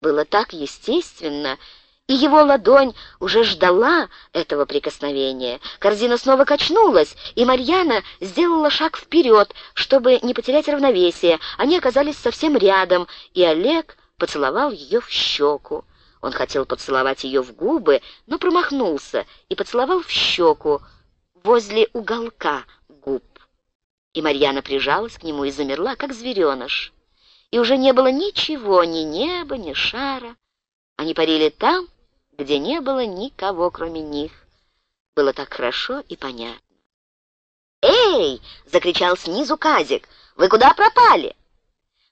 было так естественно, и его ладонь уже ждала этого прикосновения. Корзина снова качнулась, и Марьяна сделала шаг вперед, чтобы не потерять равновесие. Они оказались совсем рядом, и Олег поцеловал ее в щеку. Он хотел поцеловать ее в губы, но промахнулся и поцеловал в щеку возле уголка губ. И Марьяна прижалась к нему и замерла, как звереныш. И уже не было ничего, ни неба, ни шара. Они парили там, где не было никого, кроме них. Было так хорошо и понятно. «Эй!» — закричал снизу Казик. «Вы куда пропали?»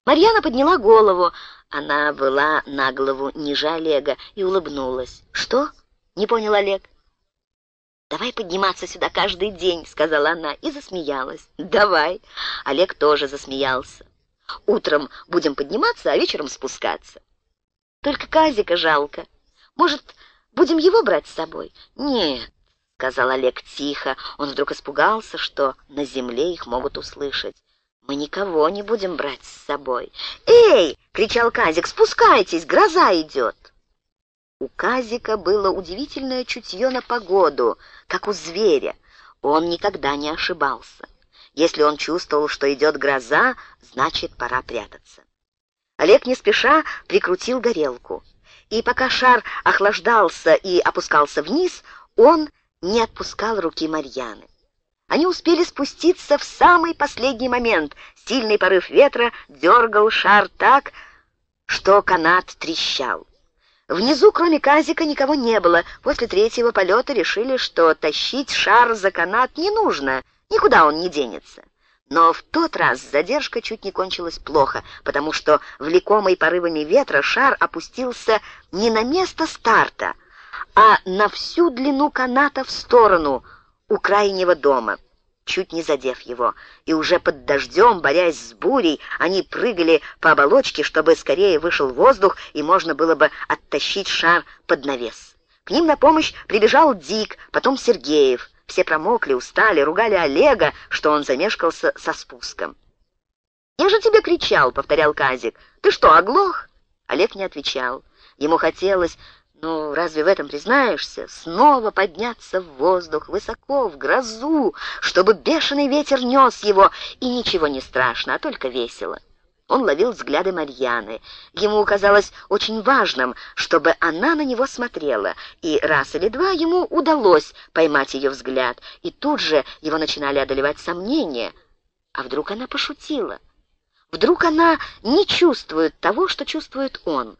Марьяна подняла голову. Она была на голову ниже Олега и улыбнулась. «Что?» — не понял Олег. «Давай подниматься сюда каждый день», — сказала она и засмеялась. «Давай». Олег тоже засмеялся. «Утром будем подниматься, а вечером спускаться». «Только Казика жалко». Может, будем его брать с собой? Нет, сказал Олег тихо. Он вдруг испугался, что на земле их могут услышать. Мы никого не будем брать с собой. «Эй!» — кричал Казик. «Спускайтесь, гроза идет!» У Казика было удивительное чутье на погоду, как у зверя. Он никогда не ошибался. Если он чувствовал, что идет гроза, значит, пора прятаться. Олег не спеша прикрутил горелку и пока шар охлаждался и опускался вниз, он не отпускал руки Марьяны. Они успели спуститься в самый последний момент. Сильный порыв ветра дергал шар так, что канат трещал. Внизу, кроме Казика, никого не было. После третьего полета решили, что тащить шар за канат не нужно, никуда он не денется. Но в тот раз задержка чуть не кончилась плохо, потому что, влекомый порывами ветра, шар опустился не на место старта, а на всю длину каната в сторону у крайнего дома, чуть не задев его. И уже под дождем, борясь с бурей, они прыгали по оболочке, чтобы скорее вышел воздух и можно было бы оттащить шар под навес. К ним на помощь прибежал Дик, потом Сергеев — все промокли, устали, ругали Олега, что он замешкался со спуском. «Я же тебе кричал», — повторял Казик. «Ты что, оглох?» Олег не отвечал. Ему хотелось, ну, разве в этом признаешься, снова подняться в воздух, высоко, в грозу, чтобы бешеный ветер нес его, и ничего не страшно, а только весело. Он ловил взгляды Марьяны. Ему казалось очень важным, чтобы она на него смотрела, и раз или два ему удалось поймать ее взгляд, и тут же его начинали одолевать сомнения. А вдруг она пошутила? Вдруг она не чувствует того, что чувствует он?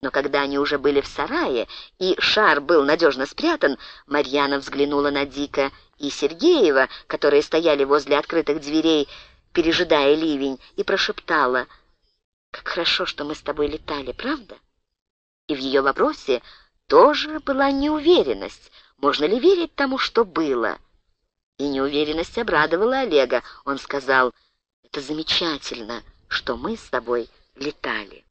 Но когда они уже были в сарае, и шар был надежно спрятан, Марьяна взглянула на Дика и Сергеева, которые стояли возле открытых дверей, пережидая ливень, и прошептала, «Как хорошо, что мы с тобой летали, правда?» И в ее вопросе тоже была неуверенность, можно ли верить тому, что было. И неуверенность обрадовала Олега. Он сказал, «Это замечательно, что мы с тобой летали».